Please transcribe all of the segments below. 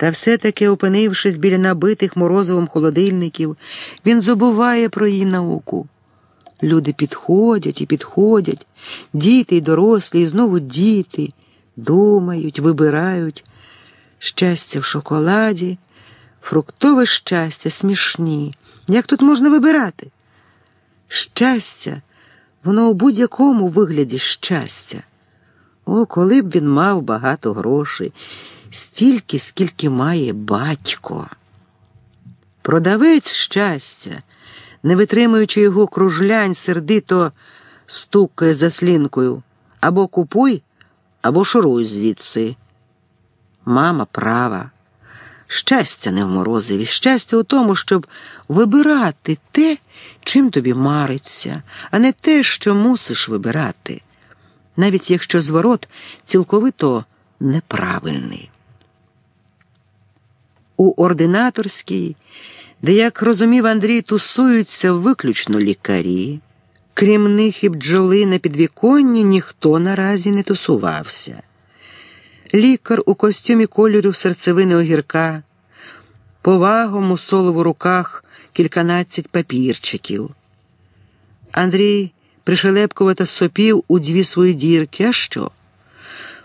Та все-таки, опинившись біля набитих морозовим холодильників, він забуває про її науку. Люди підходять і підходять, діти й дорослі, і знову діти, думають, вибирають щастя в шоколаді, фруктове щастя смішні. Як тут можна вибирати? Щастя, воно у будь-якому вигляді щастя. О, коли б він мав багато грошей, стільки, скільки має батько. Продавець щастя, не витримуючи його кружлянь, сердито стукає за слінкою або купуй, або шуруй звідси. Мама права. Щастя не в морозиві, щастя у тому, щоб вибирати те, чим тобі мариться, а не те, що мусиш вибирати, навіть якщо зворот цілковито неправильний. У ординаторській, де, як розумів Андрій, тусуються виключно лікарі, крім них і бджоли на підвіконні ніхто наразі не тусувався. Лікар у костюмі кольору серцевини огірка, повагом у соло в руках кільканадцять папірчиків. Андрій пришелепкувато сопів у дві свої дірки. А що?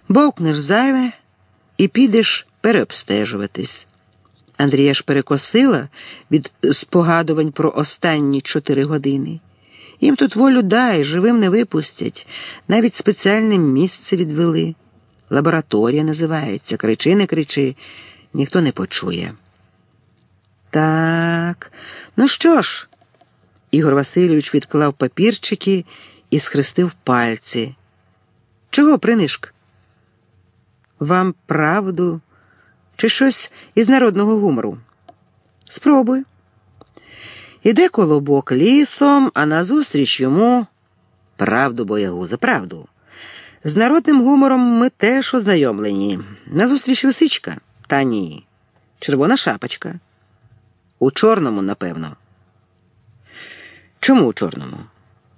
Бовкнеш зайве і підеш переобстежуватись. Андрія ж перекосила від спогадувань про останні чотири години. Їм тут волю дай, живим не випустять, навіть спеціальне місце відвели. Лабораторія називається, кричи, не кричи, ніхто не почує. Так, ну що ж? Ігор Васильович відклав папірчики і схрестив пальці. Чого принишк? Вам правду чи щось із народного гумору? Спробуй. Іде колобок лісом, а назустріч йому правду боягуза, правду. З народним гумором ми теж ознайомлені. Назустріч лисичка? Та ні. Червона шапочка. У чорному, напевно. Чому у чорному?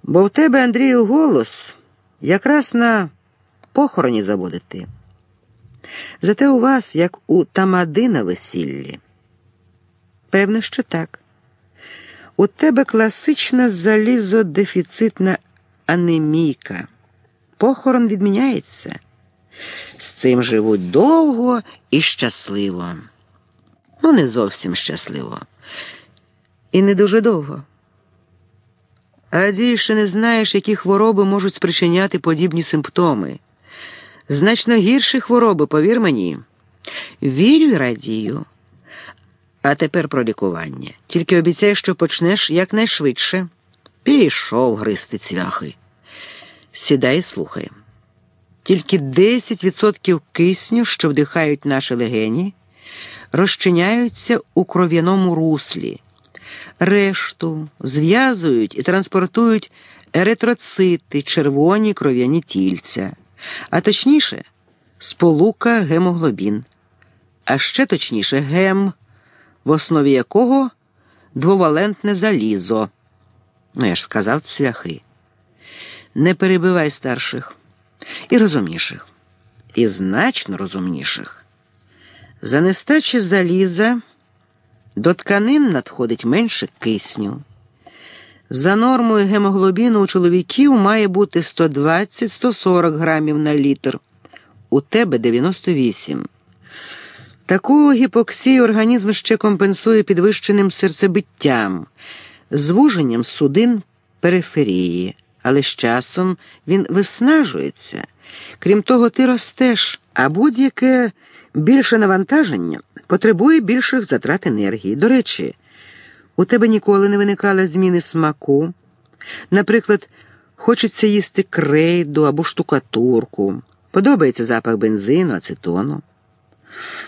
Бо в тебе, Андрію, голос якраз на похороні заводити. Зате у вас, як у тамади на весіллі. Певно, що так. У тебе класична залізодефіцитна анемійка. Похорон відміняється. З цим живуть довго і щасливо. Ну, не зовсім щасливо. І не дуже довго. Радію, ще не знаєш, які хвороби можуть спричиняти подібні симптоми. Значно гірші хвороби, повір мені. Вірю й радію. А тепер про лікування. Тільки обіцяй, що почнеш якнайшвидше. Пішов гристи цвяхи. Сідай і слухай. Тільки 10% кисню, що вдихають наші легені, розчиняються у кров'яному руслі, решту зв'язують і транспортують еритроцити, червоні кров'яні тільця, а точніше, сполука гемоглобін, а ще точніше, гем, в основі якого двовалентне залізо. Ну, я ж сказав цвяхи. Не перебивай старших і розумніших, і значно розумніших. За нестачі заліза до тканин надходить менше кисню. За нормою гемоглобіну у чоловіків має бути 120-140 грамів на літр, у тебе 98. Таку гіпоксію організм ще компенсує підвищеним серцебиттям, звуженням судин периферії, але з часом він виснажується. Крім того, ти ростеш, а будь-яке більше навантаження потребує більших затрат енергії. До речі, у тебе ніколи не виникали зміни смаку. Наприклад, хочеться їсти крейду або штукатурку, подобається запах бензину, ацетону.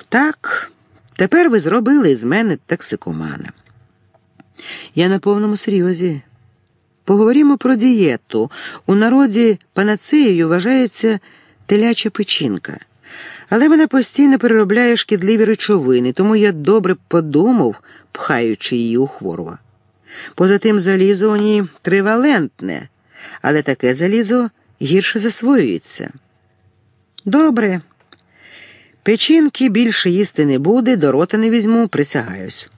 Так, тепер ви зробили з мене токсикомана. Я на повному серйозі. Поговоримо про дієту. У народі панацеєю вважається теляча печінка. Але вона постійно переробляє шкідливі речовини, тому я добре подумав, пхаючи її у хворого. Поза тим залізо у ній тривалентне, але таке залізо гірше засвоюється. Добре. Печінки більше їсти не буде, до рота не візьму, присягаюсь.